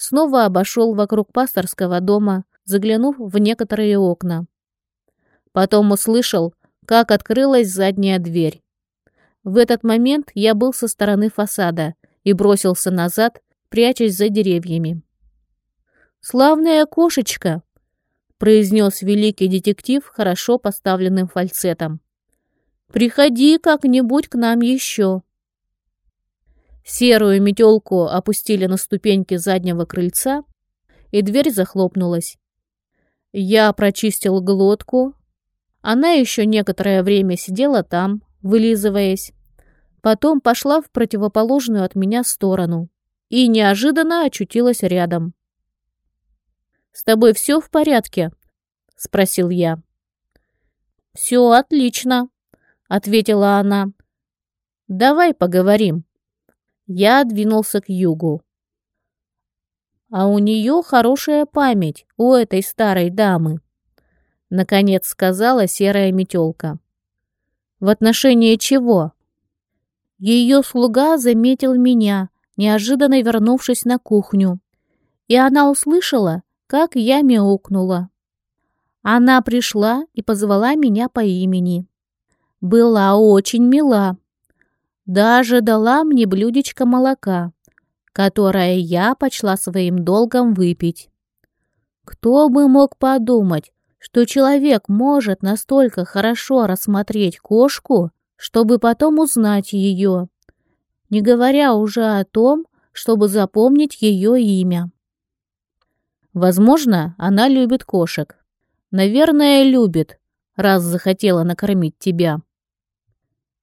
снова обошел вокруг пасторского дома, заглянув в некоторые окна. Потом услышал, как открылась задняя дверь. В этот момент я был со стороны фасада и бросился назад, прячась за деревьями. «Славная кошечка!» — произнес великий детектив хорошо поставленным фальцетом. «Приходи как-нибудь к нам еще!» Серую метелку опустили на ступеньки заднего крыльца, и дверь захлопнулась. Я прочистил глотку. Она еще некоторое время сидела там, вылизываясь. Потом пошла в противоположную от меня сторону и неожиданно очутилась рядом. «С тобой все в порядке?» — спросил я. «Все отлично», — ответила она. «Давай поговорим». Я двинулся к югу. А у нее хорошая память, у этой старой дамы, наконец сказала серая метелка. В отношении чего? Ее слуга заметил меня, неожиданно вернувшись на кухню, и она услышала, как я мяукнула. Она пришла и позвала меня по имени. Была очень мила. Даже дала мне блюдечко молока, которое я почла своим долгом выпить. Кто бы мог подумать, что человек может настолько хорошо рассмотреть кошку, чтобы потом узнать ее, не говоря уже о том, чтобы запомнить ее имя. Возможно, она любит кошек. Наверное, любит, раз захотела накормить тебя.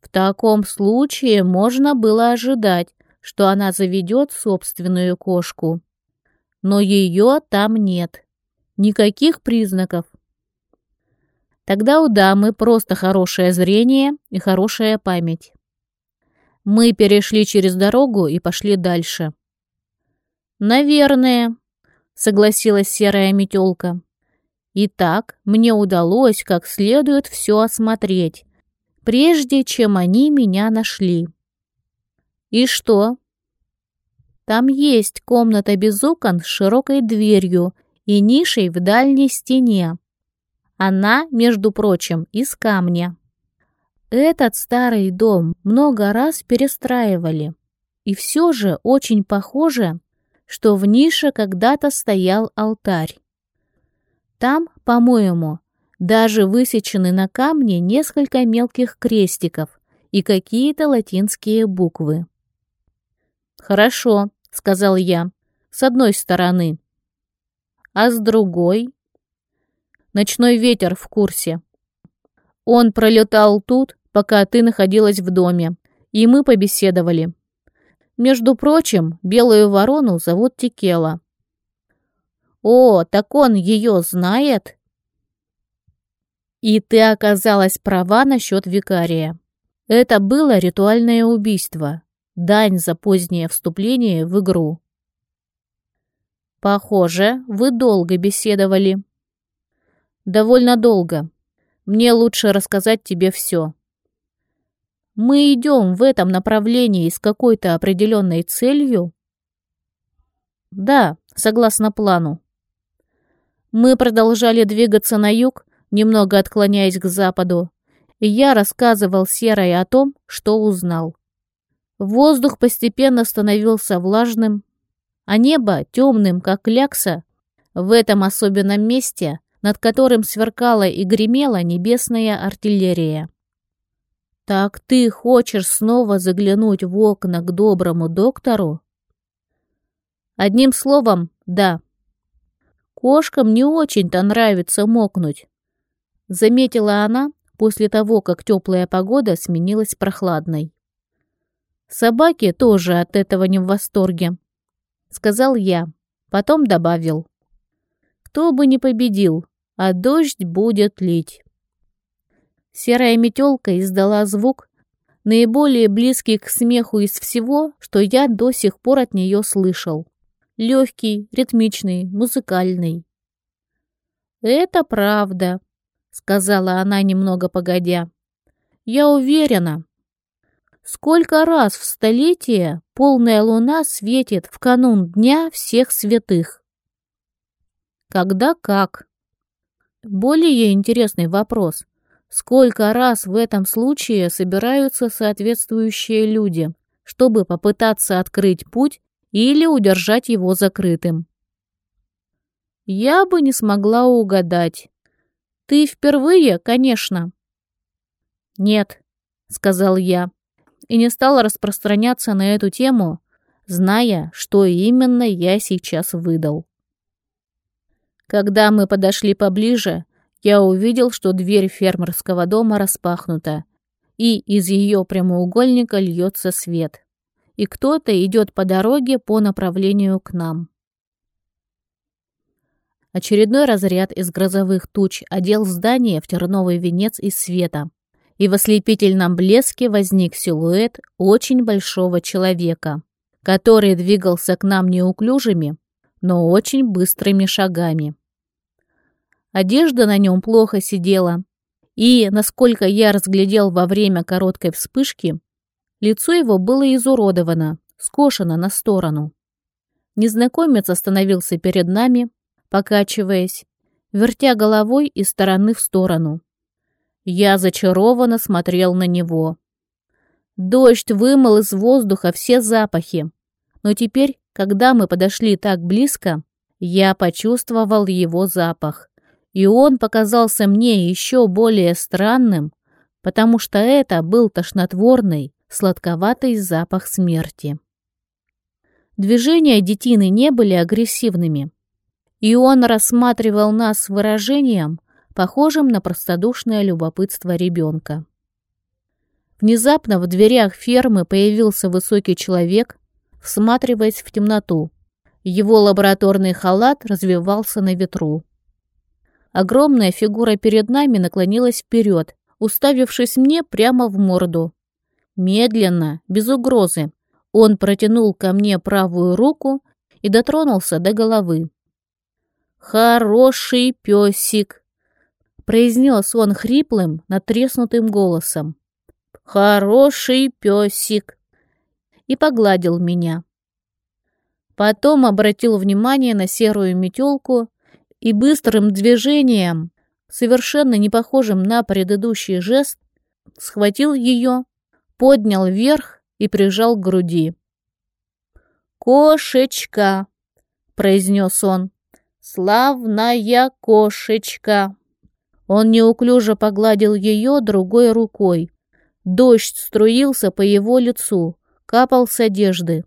В таком случае можно было ожидать, что она заведет собственную кошку. Но ее там нет. Никаких признаков. Тогда у дамы просто хорошее зрение и хорошая память. Мы перешли через дорогу и пошли дальше. «Наверное», — согласилась серая метелка. «Итак, мне удалось как следует все осмотреть, прежде чем они меня нашли. И что? Там есть комната без окон с широкой дверью и нишей в дальней стене. Она, между прочим, из камня. Этот старый дом много раз перестраивали. И все же очень похоже, что в нише когда-то стоял алтарь. Там, по-моему, даже высечены на камне несколько мелких крестиков и какие-то латинские буквы. «Хорошо», — сказал я, — «с одной стороны». «А с другой?» «Ночной ветер в курсе. Он пролетал тут, пока ты находилась в доме, и мы побеседовали. Между прочим, белую ворону зовут Текела». «О, так он ее знает?» И ты оказалась права насчет викария. Это было ритуальное убийство, дань за позднее вступление в игру. Похоже, вы долго беседовали. Довольно долго. Мне лучше рассказать тебе все. Мы идем в этом направлении с какой-то определенной целью? Да, согласно плану. Мы продолжали двигаться на юг, немного отклоняясь к западу, и я рассказывал Серой о том, что узнал. Воздух постепенно становился влажным, а небо темным, как лякса, в этом особенном месте, над которым сверкала и гремела небесная артиллерия. «Так ты хочешь снова заглянуть в окна к доброму доктору?» Одним словом, да. Кошкам не очень-то нравится мокнуть, заметила она после того, как теплая погода сменилась прохладной. Собаки тоже от этого не в восторге, сказал я, потом добавил. Кто бы ни победил, а дождь будет лить. Серая метелка издала звук, наиболее близкий к смеху из всего, что я до сих пор от нее слышал. Легкий, ритмичный, музыкальный. «Это правда», — сказала она немного погодя. «Я уверена». Сколько раз в столетие полная луна светит в канун Дня всех святых? Когда как? Более интересный вопрос. Сколько раз в этом случае собираются соответствующие люди, чтобы попытаться открыть путь или удержать его закрытым? Я бы не смогла угадать. Ты впервые, конечно. Нет, сказал я, и не стала распространяться на эту тему, зная, что именно я сейчас выдал. Когда мы подошли поближе, я увидел, что дверь фермерского дома распахнута, и из ее прямоугольника льется свет, и кто-то идет по дороге по направлению к нам. Очередной разряд из грозовых туч одел здание в терновый венец из света, и в ослепительном блеске возник силуэт очень большого человека, который двигался к нам неуклюжими, но очень быстрыми шагами. Одежда на нем плохо сидела. И, насколько я разглядел во время короткой вспышки, лицо его было изуродовано, скошено на сторону. Незнакомец остановился перед нами, покачиваясь, вертя головой из стороны в сторону. Я зачарованно смотрел на него. Дождь вымыл из воздуха все запахи, но теперь, когда мы подошли так близко, я почувствовал его запах и он показался мне еще более странным, потому что это был тошнотворный, сладковатый запах смерти. Движения детины не были агрессивными, и он рассматривал нас с выражением, похожим на простодушное любопытство ребенка. Внезапно в дверях фермы появился высокий человек, всматриваясь в темноту. Его лабораторный халат развивался на ветру. Огромная фигура перед нами наклонилась вперед, уставившись мне прямо в морду. Медленно, без угрозы, он протянул ко мне правую руку и дотронулся до головы. «Хороший песик!» — произнес он хриплым, натреснутым голосом. «Хороший песик!» и погладил меня. Потом обратил внимание на серую метелку, и быстрым движением, совершенно не похожим на предыдущий жест, схватил ее, поднял вверх и прижал к груди. «Кошечка!» — произнес он. «Славная кошечка!» Он неуклюже погладил ее другой рукой. Дождь струился по его лицу, капал с одежды.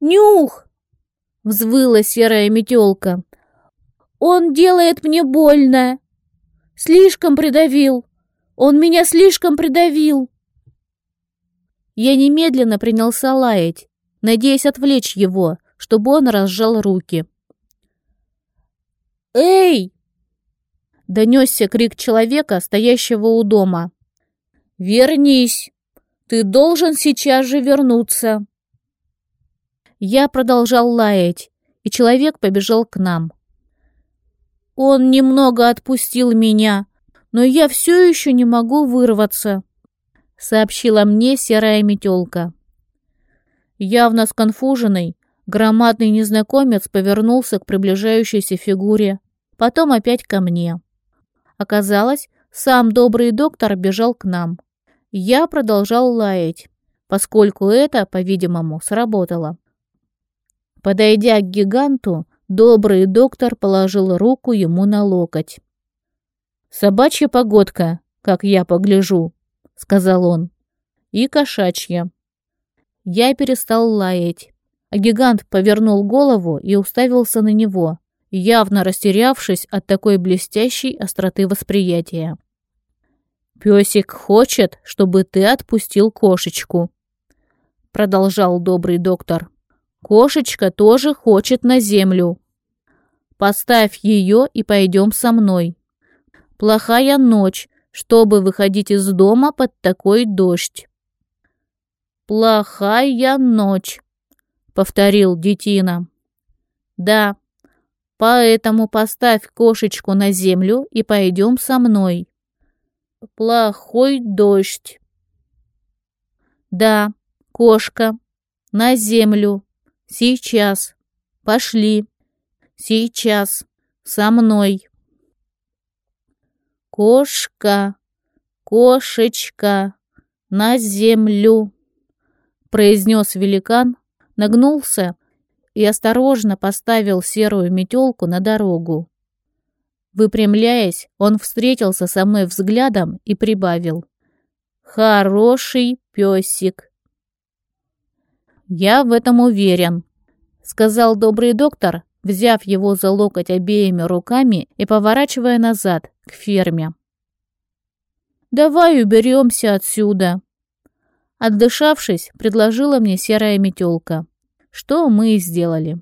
«Нюх!» — взвыла серая метелка. Он делает мне больно. Слишком придавил. Он меня слишком придавил. Я немедленно принялся лаять, надеясь отвлечь его, чтобы он разжал руки. «Эй!» — донесся крик человека, стоящего у дома. «Вернись! Ты должен сейчас же вернуться!» Я продолжал лаять, и человек побежал к нам. Он немного отпустил меня, но я все еще не могу вырваться», — сообщила мне серая метелка. Явно сконфуженный, громадный незнакомец повернулся к приближающейся фигуре, потом опять ко мне. Оказалось, сам добрый доктор бежал к нам. Я продолжал лаять, поскольку это, по-видимому, сработало. Подойдя к гиганту, Добрый доктор положил руку ему на локоть. «Собачья погодка, как я погляжу», — сказал он. «И кошачья». Я перестал лаять, а гигант повернул голову и уставился на него, явно растерявшись от такой блестящей остроты восприятия. «Песик хочет, чтобы ты отпустил кошечку», — продолжал добрый доктор. «Кошечка тоже хочет на землю. Поставь ее и пойдем со мной. Плохая ночь, чтобы выходить из дома под такой дождь. Плохая ночь, повторил детина. Да, поэтому поставь кошечку на землю и пойдем со мной. Плохой дождь. Да, кошка. На землю. Сейчас. Пошли. Сейчас. Со мной. Кошка. Кошечка. На землю. Произнес великан, нагнулся и осторожно поставил серую метелку на дорогу. Выпрямляясь, он встретился со мной взглядом и прибавил. «Хороший песик». «Я в этом уверен», — сказал добрый доктор, взяв его за локоть обеими руками и поворачивая назад, к ферме. «Давай уберемся отсюда», Отдышавшись, предложила мне серая метелка, что мы и сделали.